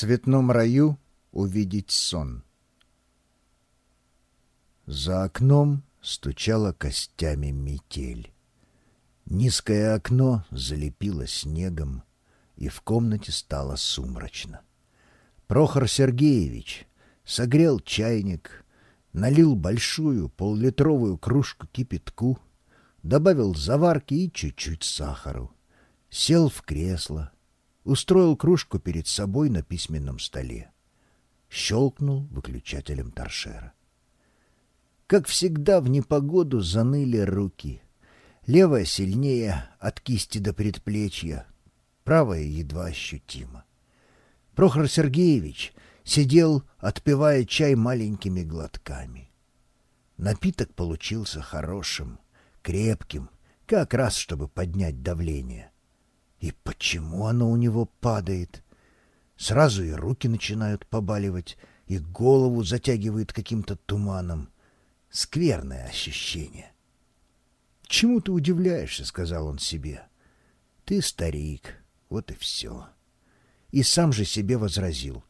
цветном раю увидеть сон. За окном стучала костями метель. Низкое окно залепило снегом, и в комнате стало сумрачно. Прохор Сергеевич согрел чайник, налил большую поллитровую кружку кипятку, добавил заварки и чуть-чуть сахару, сел в кресло — устроил кружку перед собой на письменном столе. Щелкнул выключателем торшера. Как всегда в непогоду заныли руки. Левая сильнее от кисти до предплечья, правая едва ощутимо. Прохор Сергеевич сидел, отпивая чай маленькими глотками. Напиток получился хорошим, крепким, как раз чтобы поднять давление. И почему оно у него падает? Сразу и руки начинают побаливать, и голову затягивает каким-то туманом. Скверное ощущение. «Чему ты удивляешься?» — сказал он себе. «Ты старик, вот и все». И сам же себе возразил.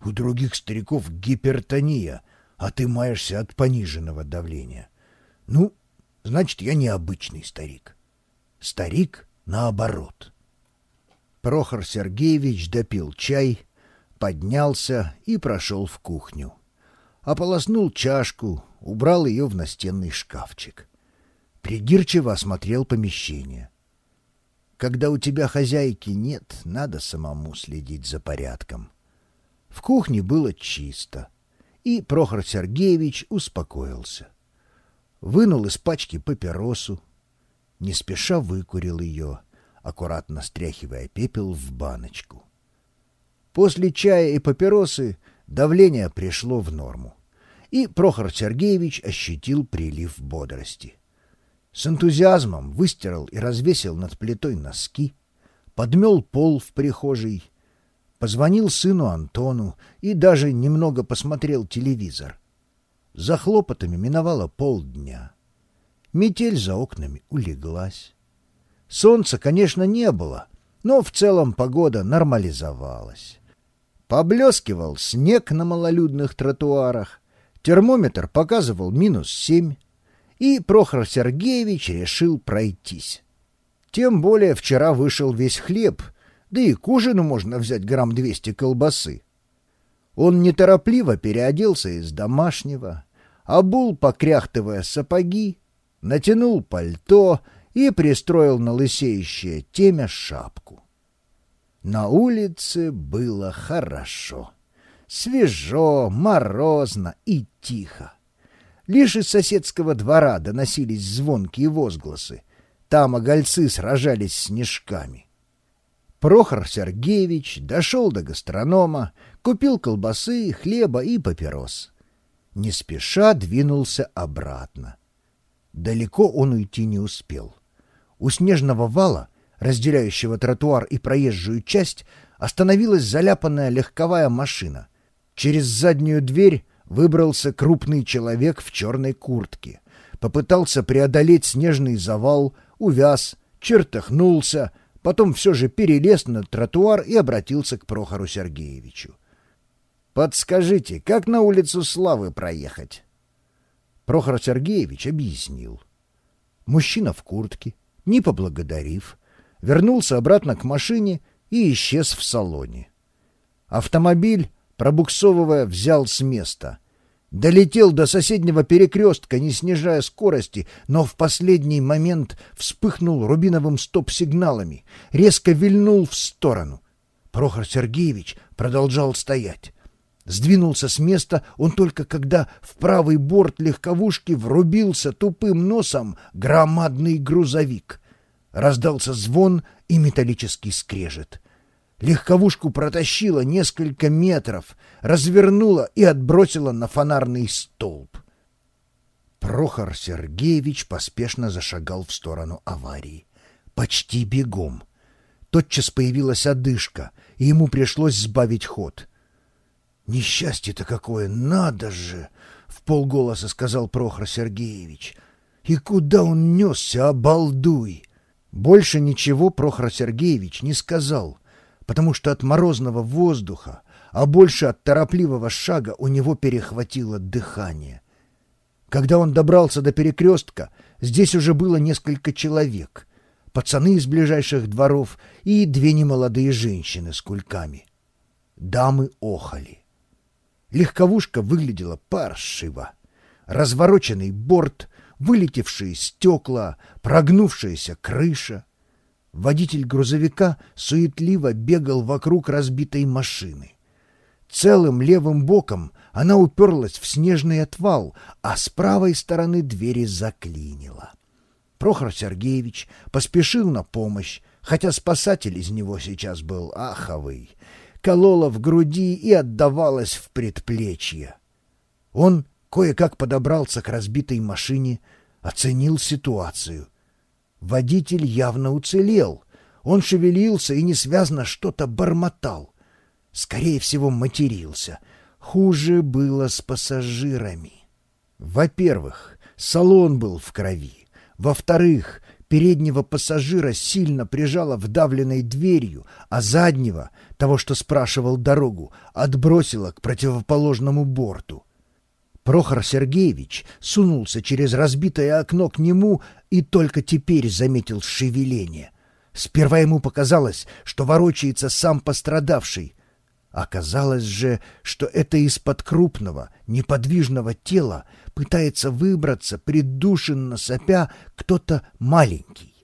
«У других стариков гипертония, а ты маешься от пониженного давления. Ну, значит, я необычный старик. Старик наоборот. Прохор Сергеевич допил чай, поднялся и прошел в кухню. Ополоснул чашку, убрал ее в настенный шкафчик. Придирчиво осмотрел помещение. Когда у тебя хозяйки нет, надо самому следить за порядком. В кухне было чисто, и Прохор Сергеевич успокоился. Вынул из пачки папиросу, не спеша выкурил ее, аккуратно стряхивая пепел в баночку. После чая и папиросы давление пришло в норму, и Прохор Сергеевич ощутил прилив бодрости. С энтузиазмом выстирал и развесил над плитой носки, подмел пол в прихожей, позвонил сыну Антону и даже немного посмотрел телевизор. За хлопотами миновало полдня — Метель за окнами улеглась. Солнца, конечно, не было, но в целом погода нормализовалась. Поблескивал снег на малолюдных тротуарах, термометр показывал минус семь, и Прохор Сергеевич решил пройтись. Тем более вчера вышел весь хлеб, да и к ужину можно взять грамм двести колбасы. Он неторопливо переоделся из домашнего, обул, покряхтывая сапоги, натянул пальто и пристроил на лысеющее темя шапку. На улице было хорошо. Свежо, морозно и тихо. Лишь из соседского двора доносились звонкие возгласы. Там огольцы сражались снежками. Прохор Сергеевич дошел до гастронома, купил колбасы, хлеба и папирос. Не спеша двинулся обратно. Далеко он уйти не успел. У снежного вала, разделяющего тротуар и проезжую часть, остановилась заляпанная легковая машина. Через заднюю дверь выбрался крупный человек в черной куртке. Попытался преодолеть снежный завал, увяз, чертыхнулся, потом все же перелез на тротуар и обратился к Прохору Сергеевичу. «Подскажите, как на улицу Славы проехать?» Прохор Сергеевич объяснил. Мужчина в куртке, не поблагодарив, вернулся обратно к машине и исчез в салоне. Автомобиль, пробуксовывая, взял с места. Долетел до соседнего перекрестка, не снижая скорости, но в последний момент вспыхнул рубиновым стоп-сигналами, резко вильнул в сторону. Прохор Сергеевич продолжал стоять. Сдвинулся с места он только когда в правый борт легковушки врубился тупым носом громадный грузовик. Раздался звон и металлический скрежет. Легковушку протащило несколько метров, развернуло и отбросило на фонарный столб. Прохор Сергеевич поспешно зашагал в сторону аварии. Почти бегом. Тотчас появилась одышка, и ему пришлось сбавить ход — «Несчастье-то какое, надо же!» — в полголоса сказал Прохор Сергеевич. «И куда он несся, обалдуй!» Больше ничего Прохор Сергеевич не сказал, потому что от морозного воздуха, а больше от торопливого шага у него перехватило дыхание. Когда он добрался до перекрестка, здесь уже было несколько человек. Пацаны из ближайших дворов и две немолодые женщины с кульками. Дамы охали. Легковушка выглядела паршиво. Развороченный борт, вылетевшие стекла, прогнувшаяся крыша. Водитель грузовика суетливо бегал вокруг разбитой машины. Целым левым боком она уперлась в снежный отвал, а с правой стороны двери заклинила. Прохор Сергеевич поспешил на помощь, хотя спасатель из него сейчас был аховый. Колола в груди и отдавалась в предплечье. Он кое-как подобрался к разбитой машине, оценил ситуацию. Водитель явно уцелел. Он шевелился и несвязно что-то бормотал. Скорее всего, матерился. Хуже было с пассажирами. Во-первых, салон был в крови. Во-вторых, переднего пассажира сильно прижало вдавленной дверью, а заднего, того, что спрашивал дорогу, отбросило к противоположному борту. Прохор Сергеевич сунулся через разбитое окно к нему и только теперь заметил шевеление. Сперва ему показалось, что ворочается сам пострадавший. Оказалось же, что это из-под крупного, неподвижного тела пытается выбраться, придушенно сопя, кто-то маленький.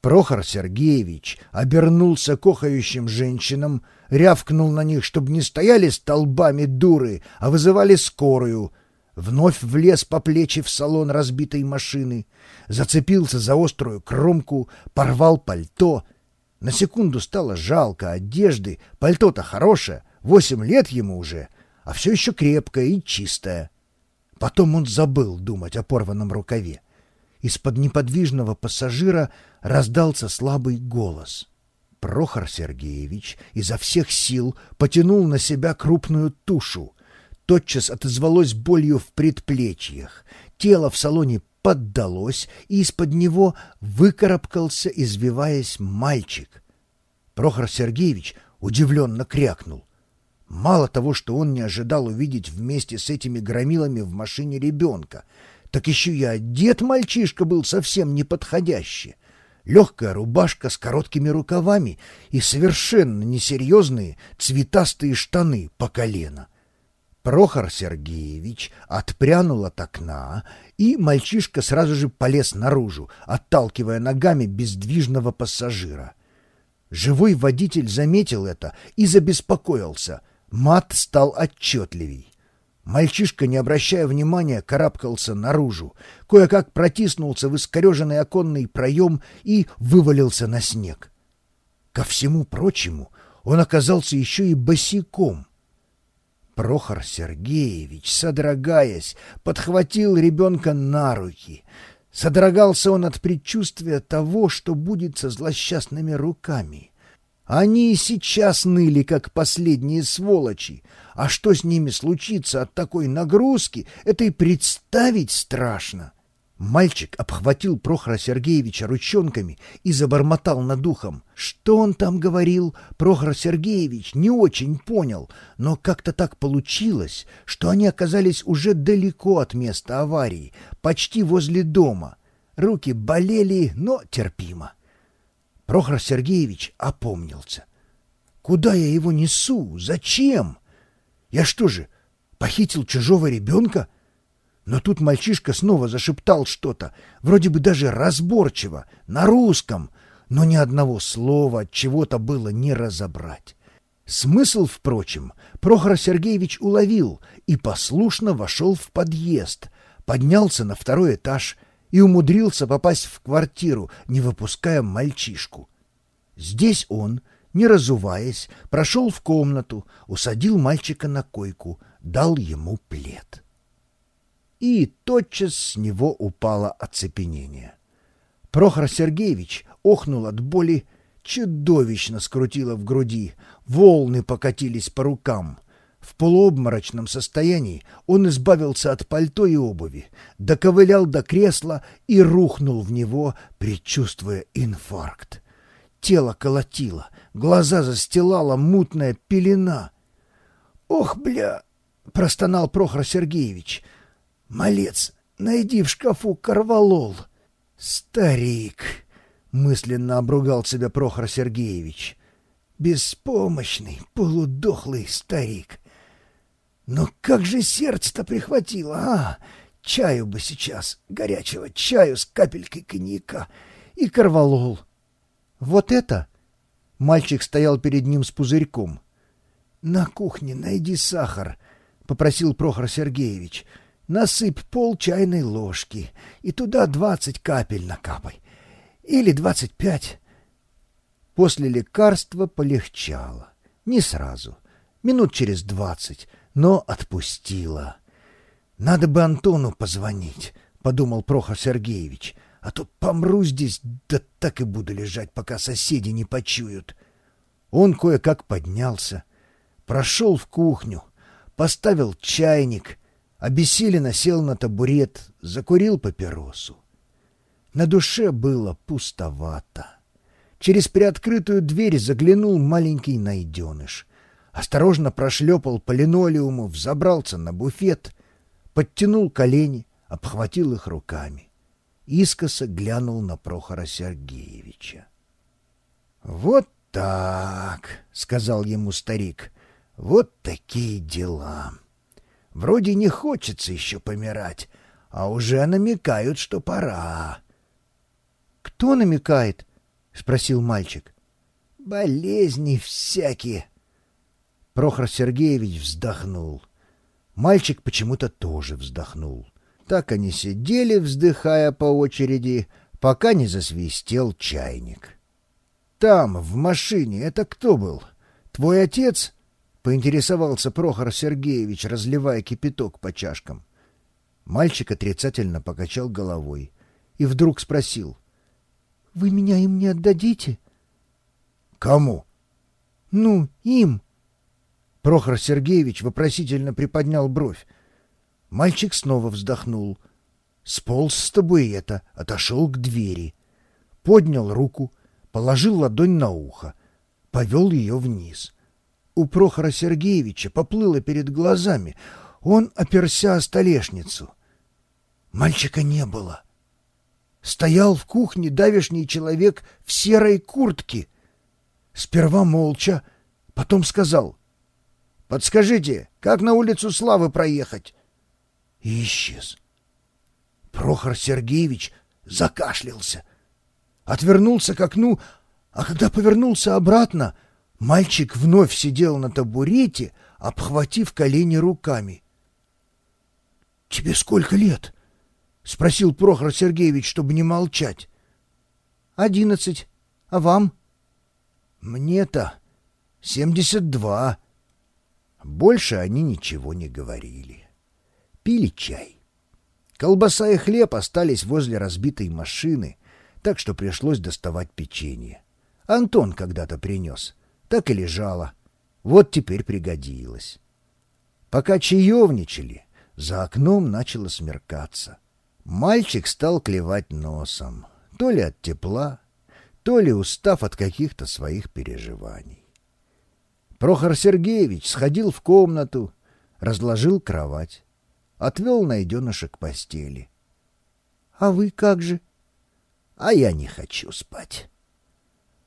Прохор Сергеевич обернулся к охающим женщинам, рявкнул на них, чтобы не стояли столбами дуры, а вызывали скорую — вновь влез по плечи в салон разбитой машины, зацепился за острую кромку, порвал пальто. На секунду стало жалко одежды, пальто-то хорошее, восемь лет ему уже, а все еще крепкое и чистое. Потом он забыл думать о порванном рукаве. Из-под неподвижного пассажира раздался слабый голос. Прохор Сергеевич изо всех сил потянул на себя крупную тушу — тотчас отозвалось болью в предплечьях. Тело в салоне поддалось, и из-под него выкарабкался, извиваясь, мальчик. Прохор Сергеевич удивленно крякнул. Мало того, что он не ожидал увидеть вместе с этими громилами в машине ребенка, так еще и одет мальчишка был совсем неподходящий. Легкая рубашка с короткими рукавами и совершенно несерьезные цветастые штаны по колено — Прохор Сергеевич отпрянул от окна, и мальчишка сразу же полез наружу, отталкивая ногами бездвижного пассажира. Живой водитель заметил это и забеспокоился. Мат стал отчетливей. Мальчишка, не обращая внимания, карабкался наружу, кое-как протиснулся в искореженный оконный проем и вывалился на снег. Ко всему прочему, он оказался еще и босиком. Прохор Сергеевич, содрогаясь, подхватил ребенка на руки. Содрогался он от предчувствия того, что будет со злосчастными руками. Они и сейчас ныли, как последние сволочи. А что с ними случится от такой нагрузки, это и представить страшно. Мальчик обхватил Прохора Сергеевича ручонками и забормотал над ухом. Что он там говорил, Прохор Сергеевич не очень понял, но как-то так получилось, что они оказались уже далеко от места аварии, почти возле дома. Руки болели, но терпимо. Прохор Сергеевич опомнился. «Куда я его несу? Зачем? Я что же, похитил чужого ребенка?» Но тут мальчишка снова зашептал что-то, вроде бы даже разборчиво, на русском, но ни одного слова от чего-то было не разобрать. Смысл, впрочем, Прохор Сергеевич уловил и послушно вошел в подъезд, поднялся на второй этаж и умудрился попасть в квартиру, не выпуская мальчишку. Здесь он, не разуваясь, прошел в комнату, усадил мальчика на койку, дал ему плед и тотчас с него упало оцепенение. Прохор Сергеевич охнул от боли, чудовищно скрутило в груди, волны покатились по рукам. В полуобморочном состоянии он избавился от пальто и обуви, доковылял до кресла и рухнул в него, предчувствуя инфаркт. Тело колотило, глаза застилала мутная пелена — «Ох, бля!» — простонал Прохор Сергеевич. «Малец, найди в шкафу корвалол». «Старик!» — мысленно обругал себя Прохор Сергеевич. «Беспомощный, полудохлый старик. Но как же сердце-то прихватило, а? Чаю бы сейчас, горячего чаю с капелькой коньяка и корвалол». «Вот это?» Мальчик стоял перед ним с пузырьком. «На кухне найди сахар», — попросил Прохор Сергеевич. «Насыпь пол чайной ложки и туда двадцать капель накапай. Или двадцать пять». После лекарства полегчало. Не сразу. Минут через двадцать. Но отпустила. «Надо бы Антону позвонить», — подумал Прохор Сергеевич. «А то помру здесь, да так и буду лежать, пока соседи не почуют». Он кое-как поднялся, прошел в кухню, поставил чайник, обессиленно сел на табурет, закурил папиросу. На душе было пустовато. Через приоткрытую дверь заглянул маленький найденыш. Осторожно прошлепал по линолеуму, взобрался на буфет, подтянул колени, обхватил их руками. Искоса глянул на Прохора Сергеевича. «Вот так», — сказал ему старик, — «вот такие дела. Вроде не хочется еще помирать, а уже намекают, что пора». «Кто намекает?» — спросил мальчик. «Болезни всякие». Прохор Сергеевич вздохнул. Мальчик почему-то тоже вздохнул. Так они сидели, вздыхая по очереди, пока не засвистел чайник. «Там, в машине, это кто был? Твой отец?» — поинтересовался Прохор Сергеевич, разливая кипяток по чашкам. Мальчик отрицательно покачал головой и вдруг спросил. «Вы меня им не отдадите?» «Кому?» «Ну, им». Прохор Сергеевич вопросительно приподнял бровь. Мальчик снова вздохнул. Сполз с тобой это, отошел к двери. Поднял руку, положил ладонь на ухо, повел ее вниз. У Прохора Сергеевича поплыло перед глазами. Он оперся о столешницу. Мальчика не было. Стоял в кухне давешний человек в серой куртке. Сперва молча, потом сказал. «Подскажите, как на улицу Славы проехать?» И исчез. Прохор Сергеевич закашлялся отвернулся к окну, а когда повернулся обратно, мальчик вновь сидел на табурете, обхватив колени руками. — Тебе сколько лет? — спросил Прохор Сергеевич, чтобы не молчать. — Одиннадцать. А вам? — Мне-то семьдесят два. Больше они ничего не говорили. Пили чай. Колбаса и хлеб остались возле разбитой машины — так что пришлось доставать печенье. Антон когда-то принес. Так и лежало. Вот теперь пригодилось. Пока чаевничали, за окном начало смеркаться. Мальчик стал клевать носом, то ли от тепла, то ли устав от каких-то своих переживаний. Прохор Сергеевич сходил в комнату, разложил кровать, отвел найденыша к постели. — А вы как же? а я не хочу спать.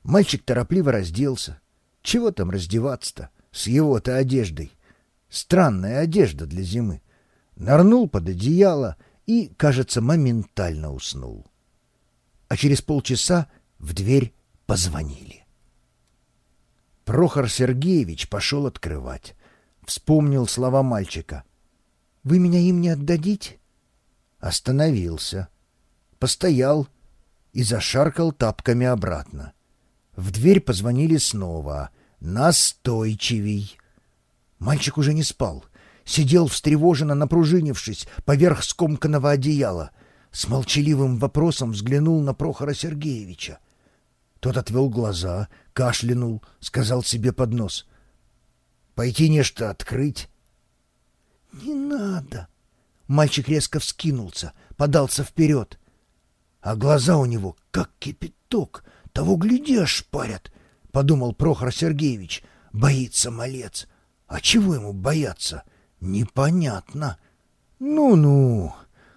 Мальчик торопливо разделся. Чего там раздеваться-то с его-то одеждой? Странная одежда для зимы. Нырнул под одеяло и, кажется, моментально уснул. А через полчаса в дверь позвонили. Прохор Сергеевич пошел открывать. Вспомнил слова мальчика. «Вы меня им не отдадите?» Остановился. Постоял, и зашаркал тапками обратно. В дверь позвонили снова. Настойчивей. Мальчик уже не спал. Сидел встревоженно напружинившись поверх скомканного одеяла. С молчаливым вопросом взглянул на Прохора Сергеевича. Тот отвел глаза, кашлянул, сказал себе под нос. «Пойти нечто открыть?» «Не надо!» Мальчик резко вскинулся, подался вперед а глаза у него как кипяток, того гляди ошпарят, — подумал Прохор Сергеевич. Боится малец. А чего ему бояться? Непонятно. Ну-ну,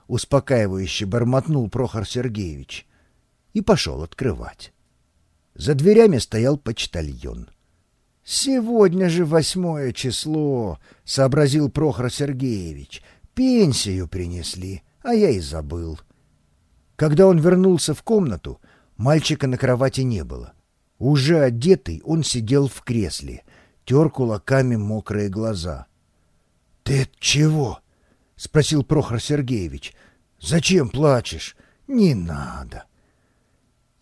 успокаивающе бормотнул Прохор Сергеевич и пошел открывать. За дверями стоял почтальон. «Сегодня же восьмое число», — сообразил Прохор Сергеевич. «Пенсию принесли, а я и забыл». Когда он вернулся в комнату, мальчика на кровати не было. Уже одетый, он сидел в кресле, тер кулаками мокрые глаза. — Ты чего? — спросил Прохор Сергеевич. — Зачем плачешь? Не надо. —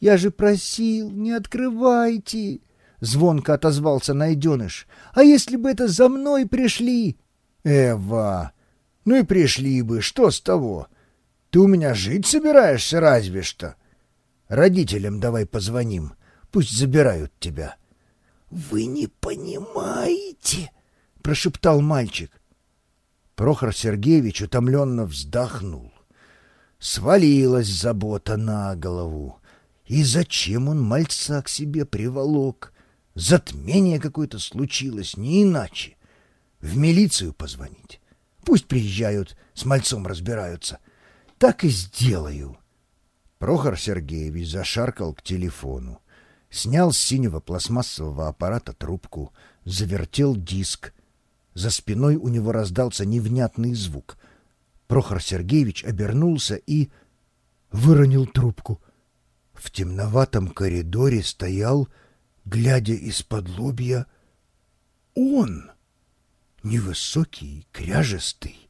Я же просил, не открывайте! — звонко отозвался найденыш. — А если бы это за мной пришли? — Эва, ну и пришли бы, что с того? Ты у меня жить собираешься разве что? Родителям давай позвоним, пусть забирают тебя. — Вы не понимаете, — прошептал мальчик. Прохор Сергеевич утомленно вздохнул. Свалилась забота на голову. И зачем он мальца к себе приволок? Затмение какое-то случилось, не иначе. В милицию позвонить. Пусть приезжают, с мальцом разбираются. Так и сделаю. Прохор Сергеевич зашаркал к телефону. Снял с синего пластмассового аппарата трубку, завертел диск. За спиной у него раздался невнятный звук. Прохор Сергеевич обернулся и выронил трубку. В темноватом коридоре стоял глядя из-под лобья, он, невысокий, кряжестый,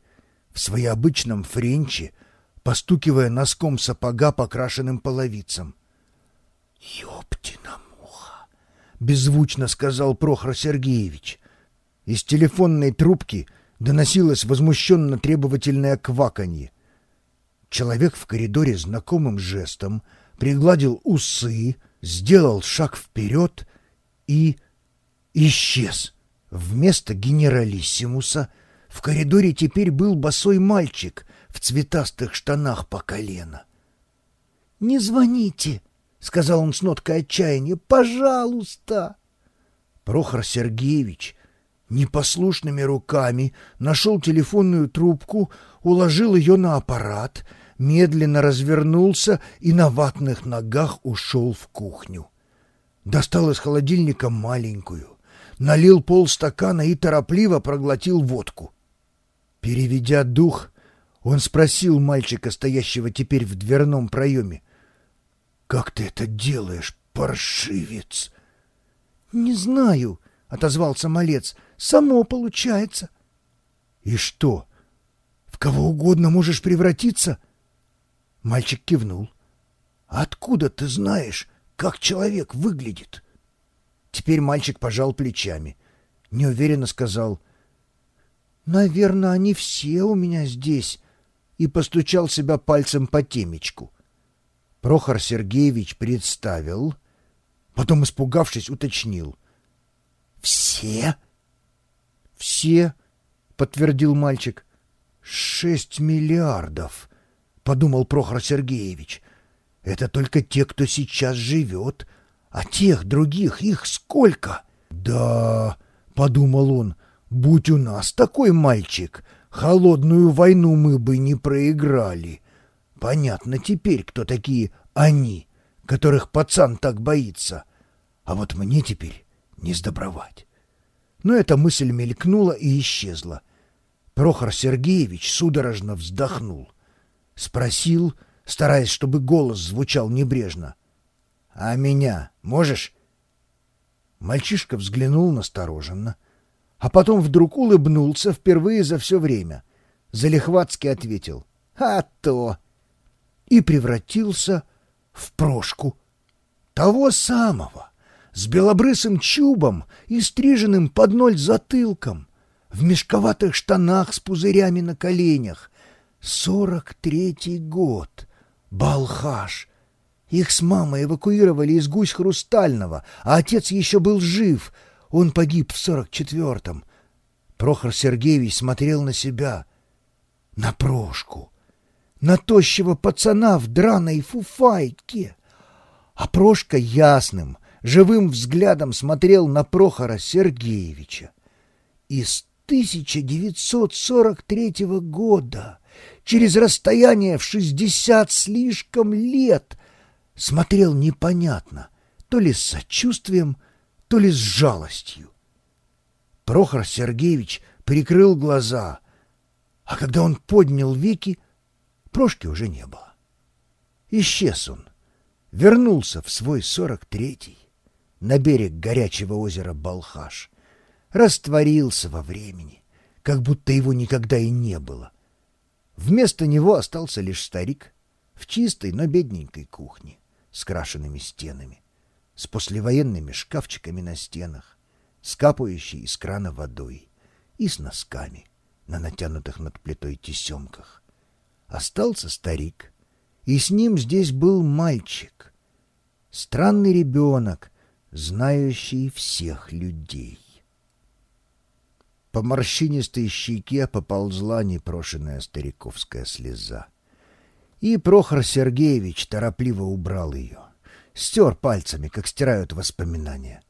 в своеобычном френче, постукивая носком сапога покрашенным половицам. «Ёптина муха!» — беззвучно сказал Прохор Сергеевич. Из телефонной трубки доносилось возмущенно требовательное кваканье. Человек в коридоре знакомым жестом пригладил усы, сделал шаг вперед и исчез. Вместо генералиссимуса в коридоре теперь был босой мальчик в цветастых штанах по колено. «Не звоните!» — сказал он с ноткой отчаяния. «Пожалуйста!» Прохор Сергеевич непослушными руками нашел телефонную трубку, уложил ее на аппарат — медленно развернулся и на ватных ногах ушел в кухню. Достал из холодильника маленькую, налил полстакана и торопливо проглотил водку. Переведя дух, он спросил мальчика, стоящего теперь в дверном проеме, «Как ты это делаешь, паршивец?» «Не знаю», — отозвался малец, — «само получается». «И что, в кого угодно можешь превратиться?» Мальчик кивнул. «Откуда ты знаешь, как человек выглядит?» Теперь мальчик пожал плечами. Неуверенно сказал. «Наверное, они все у меня здесь», и постучал себя пальцем по темечку. Прохор Сергеевич представил, потом, испугавшись, уточнил. «Все?» «Все», — подтвердил мальчик. «Шесть миллиардов», — подумал Прохор Сергеевич. «Это только те, кто сейчас живет, а тех других их сколько?» «Да», — подумал он, — «будь у нас такой мальчик, холодную войну мы бы не проиграли. Понятно теперь, кто такие они, которых пацан так боится. А вот мне теперь не сдобровать». Но эта мысль мелькнула и исчезла. Прохор Сергеевич судорожно вздохнул — Спросил, стараясь, чтобы голос звучал небрежно. — А меня можешь? Мальчишка взглянул настороженно, а потом вдруг улыбнулся впервые за все время. Залихватски ответил «А то!» и превратился в прошку. Того самого, с белобрысым чубом и стриженным под ноль затылком, в мешковатых штанах с пузырями на коленях, Сорок третий год. Балхаш. Их с мамой эвакуировали из гусь Хрустального, а отец еще был жив. Он погиб в сорок четвертом. Прохор Сергеевич смотрел на себя, на Прошку, на тощего пацана в драной фуфайке. А Прошка ясным, живым взглядом смотрел на Прохора Сергеевича. Из 1943 года, через расстояние в 60 слишком лет, смотрел непонятно, то ли с сочувствием, то ли с жалостью. Прохор Сергеевич прикрыл глаза, а когда он поднял веки, Прошки уже не было. Исчез он, вернулся в свой сорок третий на берег горячего озера Балхаш, растворился во времени, как будто его никогда и не было. Вместо него остался лишь старик в чистой, но бедненькой кухне с крашенными стенами, с послевоенными шкафчиками на стенах, с капающей из крана водой и с носками на натянутых над плитой тесемках. Остался старик, и с ним здесь был мальчик, странный ребенок, знающий всех людей. По морщинистой щеке поползла непрошенная стариковская слеза. И Прохор Сергеевич торопливо убрал ее, стер пальцами, как стирают воспоминания.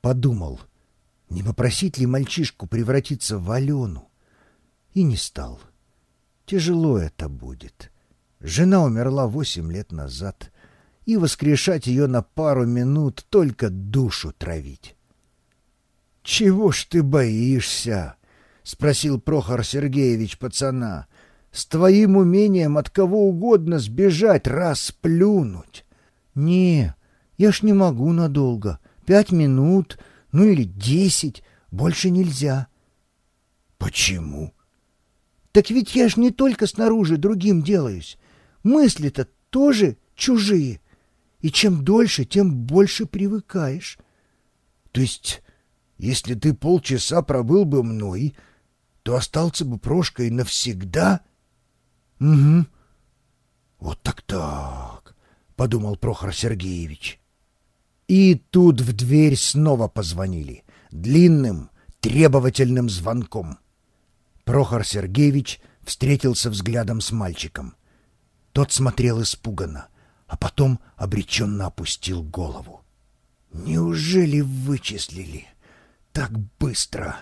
Подумал — не попросить ли мальчишку превратиться в Алену? И не стал. Тяжело это будет. Жена умерла восемь лет назад, и воскрешать ее на пару минут только душу травить. — Чего ж ты боишься? — спросил Прохор Сергеевич пацана. — С твоим умением от кого угодно сбежать, раз плюнуть. — Не, я ж не могу надолго. Пять минут — ну или десять, больше нельзя. Почему? Так ведь я ж не только снаружи другим делаюсь. Мысли-то тоже чужие. И чем дольше, тем больше привыкаешь. То есть, если ты полчаса пробыл бы мной, то остался бы Прошкой навсегда? Угу. Вот так-так, подумал Прохор Сергеевич. И тут в дверь снова позвонили. Длинным, требовательным звонком. Прохор Сергеевич встретился взглядом с мальчиком. Тот смотрел испуганно, а потом обреченно опустил голову. «Неужели вычислили? Так быстро!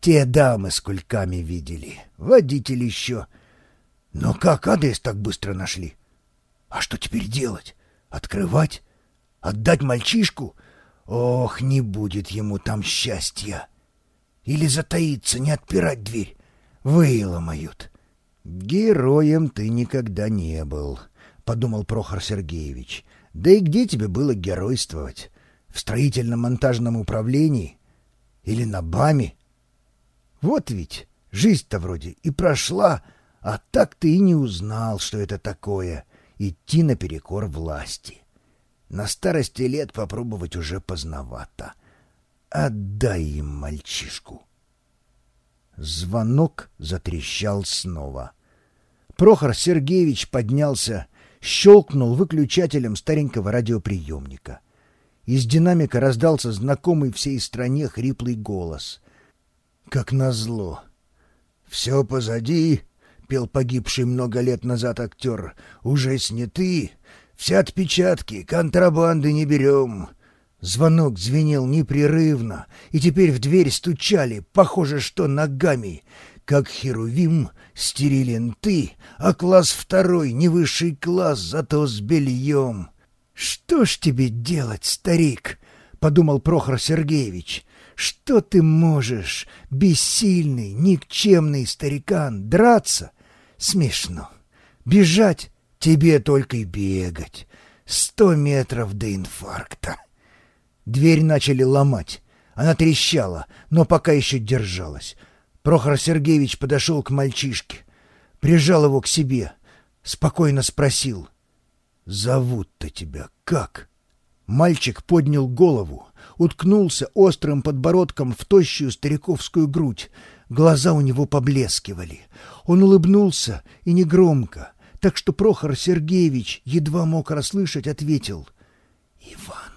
Те дамы с кульками видели, водитель еще. Но как адрес так быстро нашли? А что теперь делать? Открывать? Отдать мальчишку? Ох, не будет ему там счастья. Или затаиться, не отпирать дверь. Выломают. Героем ты никогда не был, подумал Прохор Сергеевич. Да и где тебе было геройствовать? В строительно-монтажном управлении? Или на БАМе? Вот ведь жизнь-то вроде и прошла, а так ты и не узнал, что это такое — идти наперекор власти. На старости лет попробовать уже поздновато. Отдай им мальчишку. Звонок затрещал снова. Прохор Сергеевич поднялся, щелкнул выключателем старенького радиоприемника. Из динамика раздался знакомый всей стране хриплый голос. Как назло. «Все позади», — пел погибший много лет назад актер, — «уже сняты, все отпечатки, контрабанды не берем. Звонок звенел непрерывно, и теперь в дверь стучали, похоже, что ногами. Как херувим, стерилен ты, а класс второй, не высший класс, зато с бельем. «Что ж тебе делать, старик?» — подумал Прохор Сергеевич. «Что ты можешь, бессильный, никчемный старикан, драться? Смешно. Бежать Тебе только и бегать. Сто метров до инфаркта. Дверь начали ломать. Она трещала, но пока еще держалась. Прохор Сергеевич подошел к мальчишке, прижал его к себе, спокойно спросил. «Зовут-то тебя как?» Мальчик поднял голову, уткнулся острым подбородком в тощую стариковскую грудь. Глаза у него поблескивали. Он улыбнулся и негромко, так что Прохор Сергеевич едва мог расслышать, ответил «Иван».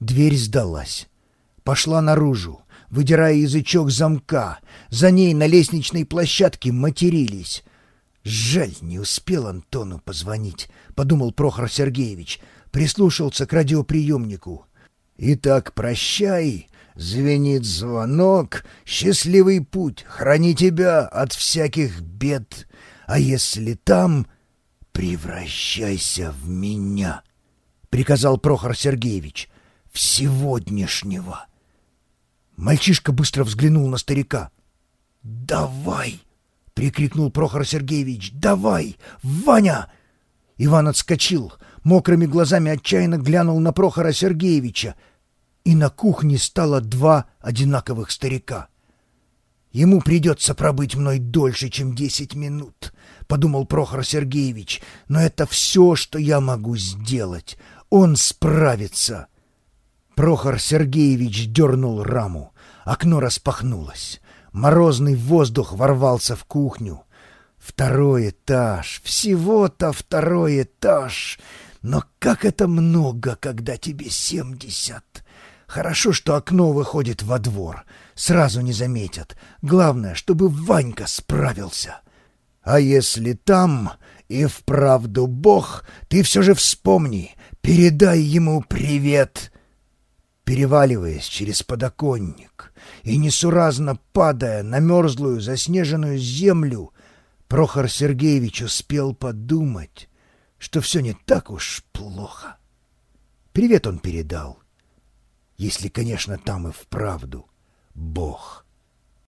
Дверь сдалась. Пошла наружу, выдирая язычок замка. За ней на лестничной площадке матерились. «Жаль, не успел Антону позвонить», — подумал Прохор Сергеевич. Прислушался к радиоприемнику. «Итак, прощай, звенит звонок, счастливый путь, храни тебя от всяких бед. А если там, превращайся в меня, — приказал Прохор Сергеевич, — в сегодняшнего. Мальчишка быстро взглянул на старика. «Давай!» — прикрикнул Прохор Сергеевич. «Давай! Ваня!» Иван отскочил, мокрыми глазами отчаянно глянул на Прохора Сергеевича, и на кухне стало два одинаковых старика. «Ему придется пробыть мной дольше, чем десять минут», — подумал Прохор Сергеевич, «но это все, что я могу сделать. Он справится». Прохор Сергеевич дернул раму. Окно распахнулось. Морозный воздух ворвался в кухню. Второй этаж, всего-то второй этаж. Но как это много, когда тебе семьдесят. Хорошо, что окно выходит во двор. Сразу не заметят. Главное, чтобы Ванька справился. А если там и вправду Бог, ты все же вспомни, передай ему привет. Переваливаясь через подоконник и несуразно падая на мерзлую заснеженную землю, Прохор Сергеевич успел подумать, что все не так уж плохо. Привет он передал, если, конечно, там и вправду Бог.